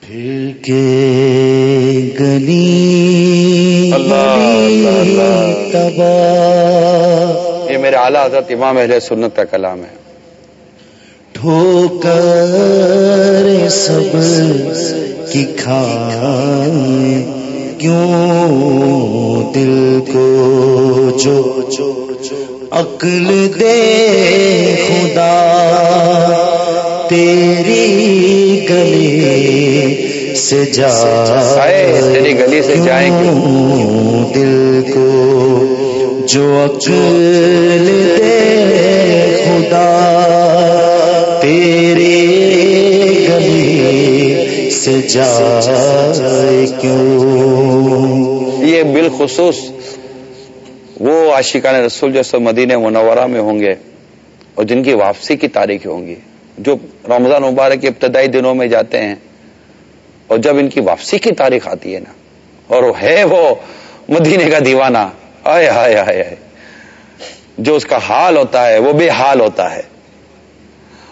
پھر کے گلی تبا یہ میرے اعلیٰ حضرت امام اہل سنت کا کلام ہے۔ ٹھوکر سب کی کھائیں کیوں دل کو جو عقل دے خدا تیری گلی سے جا تیری گلی سے جائیں دل کو جو عقل دے خدا تیری گلی سے جائے کیوں؟ یہ بالخصوص وہ عاشقان رسول جو سب مدینہ منورہ میں ہوں گے اور جن کی واپسی کی تاریخ ہوں گی جو رمضان مبارک کے ابتدائی دنوں میں جاتے ہیں۔ اور جب ان کی واپسی کی تاریخ آتی ہے نا اور وہ ہے وہ مدینے کا دیوانہ آئے ہائے ہائے ہائے جو اس کا حال ہوتا ہے وہ بے حال ہوتا ہے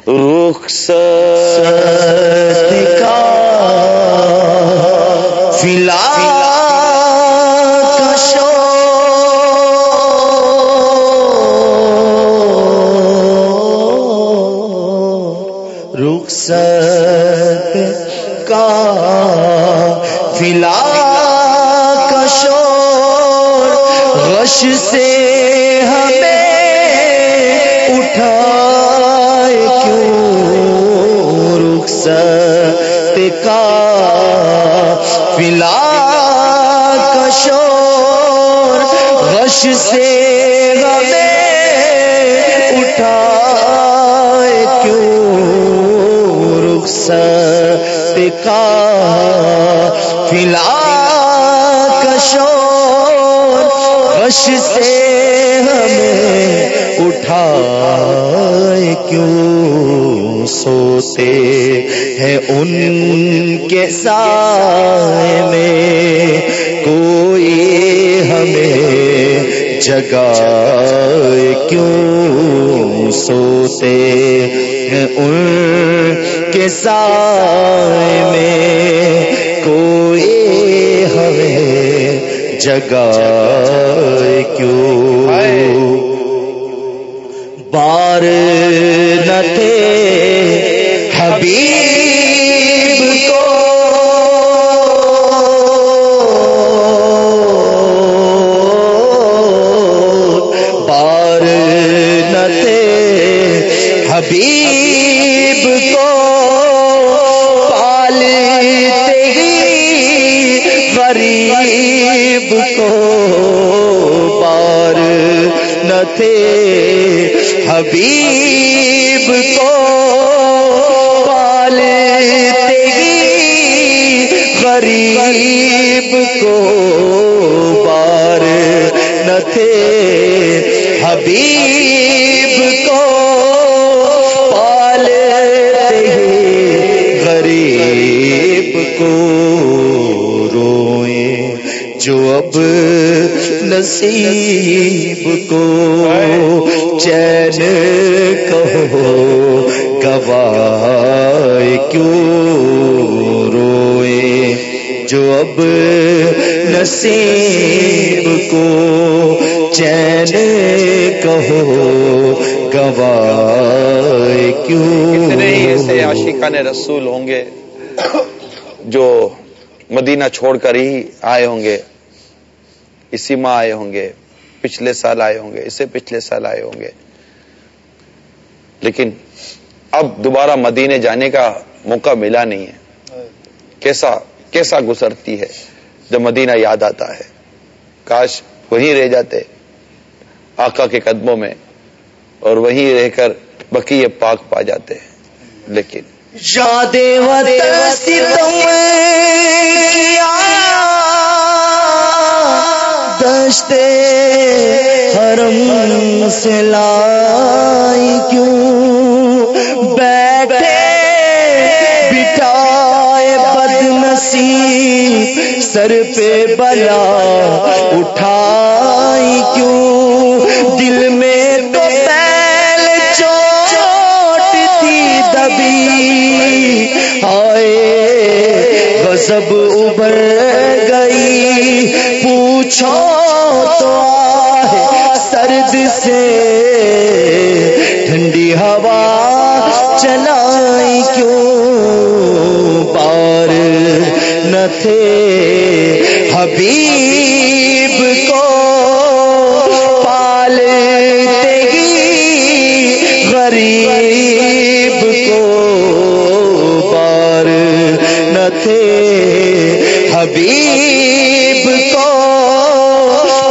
رخ فلا ملا کشور غش سے کیوں سوتے ہیں ان کے سائے میں؟ کوئی ہمیں جگائے کیوں سوتے ہیں ان کے سائے میں؟ کوئی ہمیں جگائے کیوں بار نہ تھے حبیب غریب کو بار نہ تھے۔ حبیب کو پالتے ہی غریب کو روئے۔ جو اب نصیب کو چین کہو، گواہ کیوں اب نصیب کو چین کہو گواہ کیوں؟ ہی ایسے عاشقان رسول ہوں گے جو مدینہ چھوڑ کر ہی آئے ہوں گے، اسی ماہ آئے ہوں گے، پچھلے سال آئے ہوں گے، اسے پچھلے سال آئے ہوں گے۔ لیکن اب دوبارہ مدینے جانے کا موقع ملا نہیں ہے۔ کیسا کیسا گزرتی ہے جب مدینہ یاد آتا ہے؟ کاش وہیں رہ جاتے آقا کے قدموں میں اور وہیں رہ کر بقی پاک پا جاتے ہیں۔ لیکن یاد دشت حرم سے لائی کیوں بیٹھے نصیب سر پہ بلا اٹھائی کیوں؟ دل میں تو پہل چوٹ تھی دبی۔ آئے سب ابھر گئی۔ پوچھو تو سرد سے ٹھنڈی ہوا چلائی کیوں؟ نہ تھے حبیب کو پالتے ہی غریب کو پار نہ تھے حبیب کو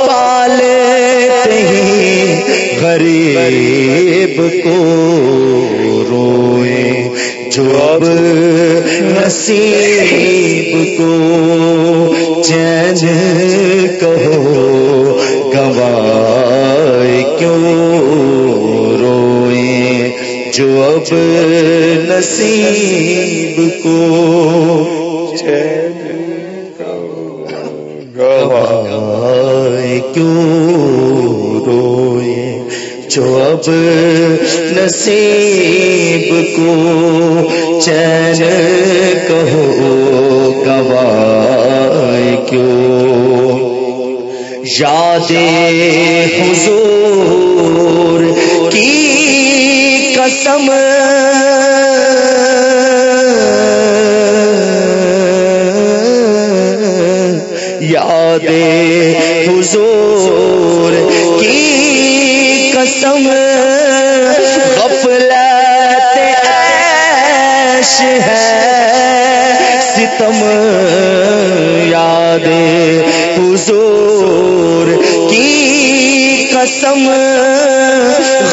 پالتے ہی غریب کو روئے جو اب نصیب کو چین کہو گوائے کیوں روئے جو اب نصیب کو چین کیوں روئے جو اب نصیب کو چین کہو گوائے کیوں؟ یاد حضور کی قسم۔ یاد حضور کی قسم۔ عیش ہے ستم یاد حضور کی قسم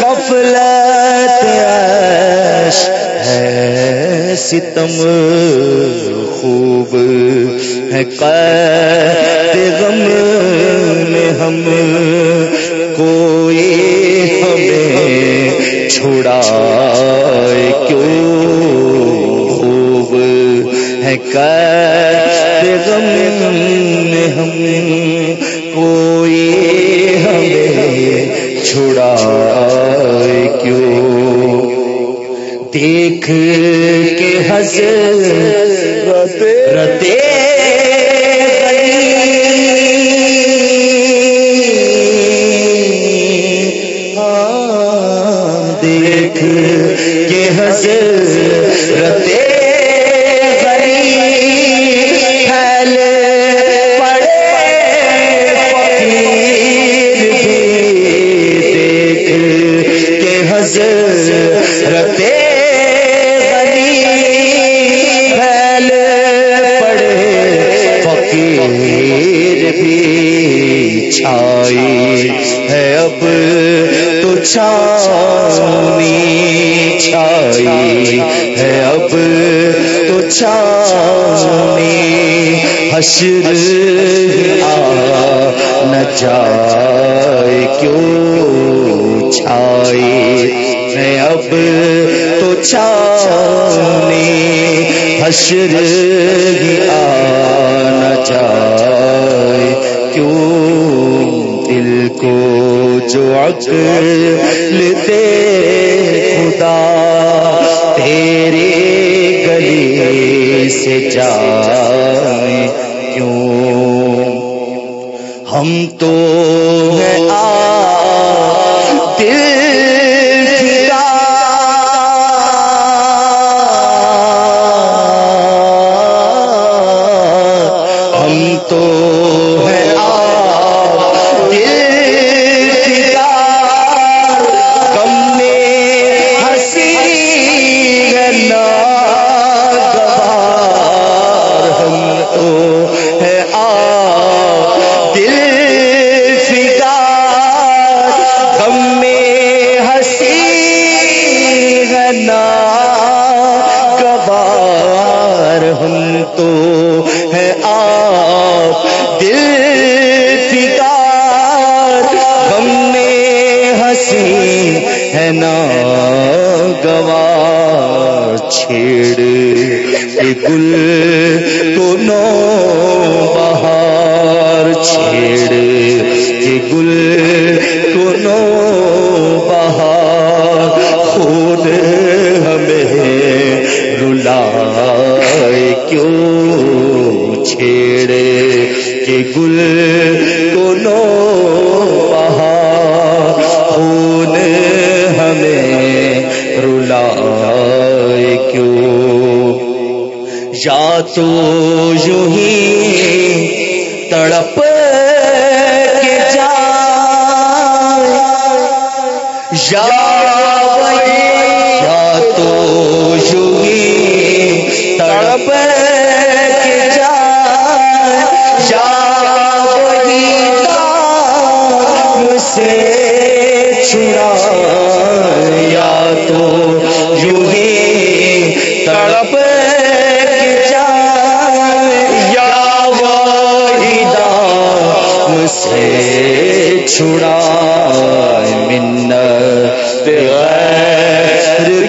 غفلت عیش ہے ستم خوب ہے قید غم میں ہم کوئی ہمیں چھوڑا دیکھ کے حضرت ہے اب حشر آ نہ جائے کیوں چھائے میں اب تو چانے حشر آ نہ جائے کیوں دل کو جو عقل دے خدا تیرے گلی سے جائیں کیوں؟ ہم تو ہیں کیوں یا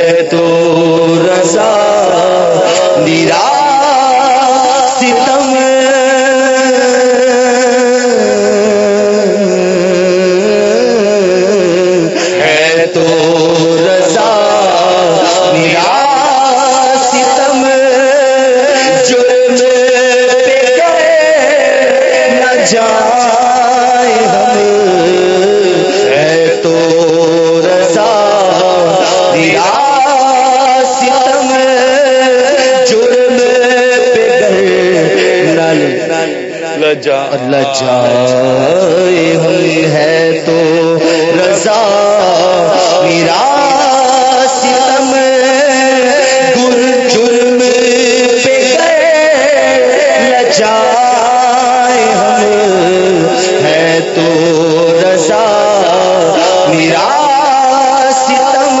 ہے تو رضا لجائے ہوئی ہے تو رضا میرا ستم جرم ہے تو رضا میرا ستم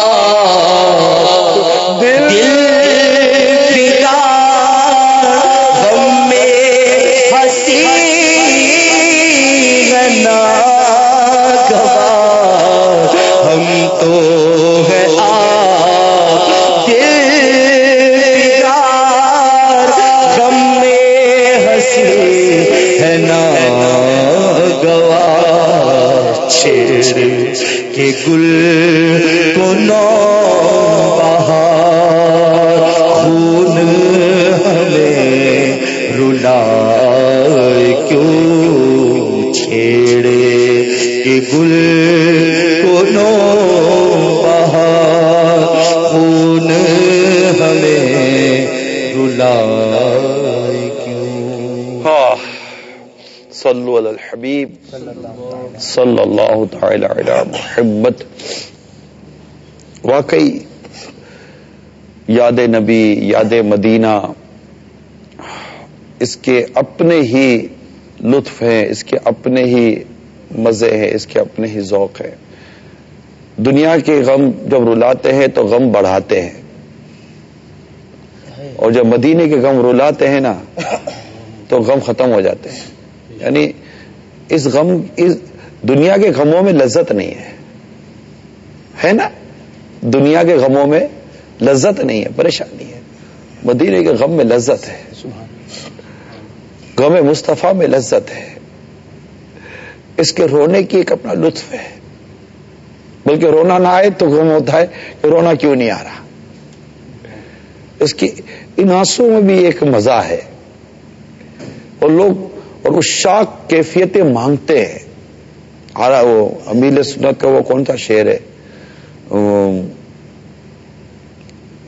صلی اللہ تعالی علی محبت واقعی یاد نبی، یاد مدینہ، اس کے اپنے ہی لطف ہیں، اس کے اپنے ہی مزے ہیں، اس کے اپنے ہی ذوق ہیں۔ دنیا کے غم جب رلاتے ہیں تو غم بڑھاتے ہیں۔ اور جب مدینے کے غم رلاتے ہیں نا، تو غم ختم ہو جاتے ہیں۔ یعنی اس غم، اس دنیا کے غموں میں لذت نہیں ہے۔ ہے نا؟ دنیا کے غموں میں لذت نہیں ہے، پریشانی ہے۔ مدینے کے غم میں لذت ہے۔ غم مصطفیٰ میں لذت ہے۔ اس کے رونے کی ایک اپنا لطف ہے۔ بلکہ رونا نہ آئے تو غم ہوتا ہے کہ رونا کیوں نہیں آ رہا۔ اس کی ان آنسو میں بھی ایک مزہ ہے۔ اور لوگ اور اس شاک کیفیتیں مانگتے ہیں۔ وہ امیل سنت کا وہ کون سا شعر ہے؟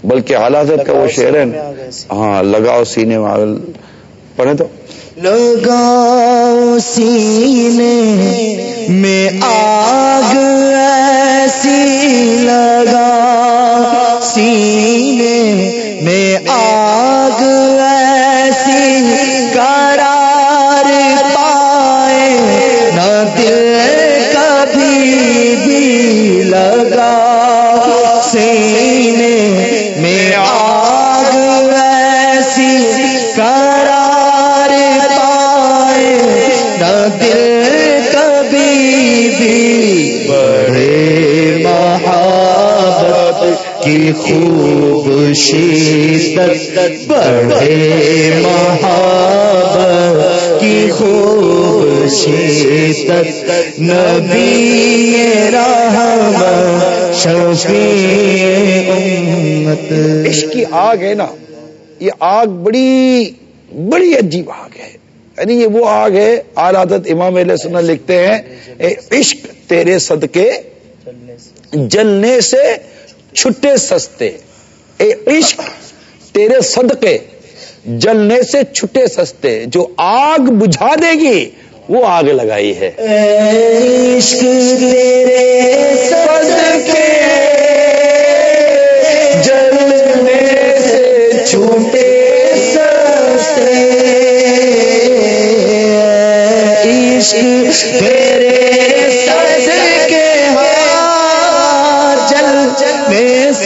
بلکہ حالات کا وہ شعر ہے۔ ہاں لگاؤ سینے میں پڑھے تو۔ لگاؤ سینے میں آگ خوب شدت بڑے محبت کی خوب شدت نبی رحم شفیع امت۔ عشق کی آگ ہے نا، یہ آگ بڑی بڑی عجیب آگ ہے۔ یعنی یہ وہ آگ ہے، آل عادت امام علیہ سنہ لکھتے ہیں، اے عشق تیرے صدقے جلنے سے چھٹے سستے، اے عشق تیرے صدقے، جلنے سے چھٹے سستے، جو آگ بجھا دے گی، وہ آگ لگائی ہے۔ عشق تیرے صدقے، جلنے سے چھوٹے سستے۔ عشق تیرے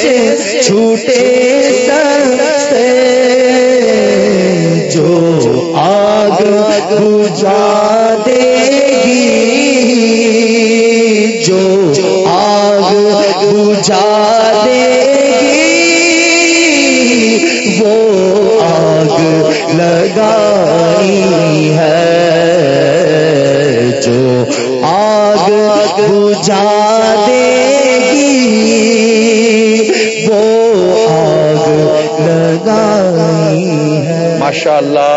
سے چھوٹے سستے جو آگ بجا انشاءاللہ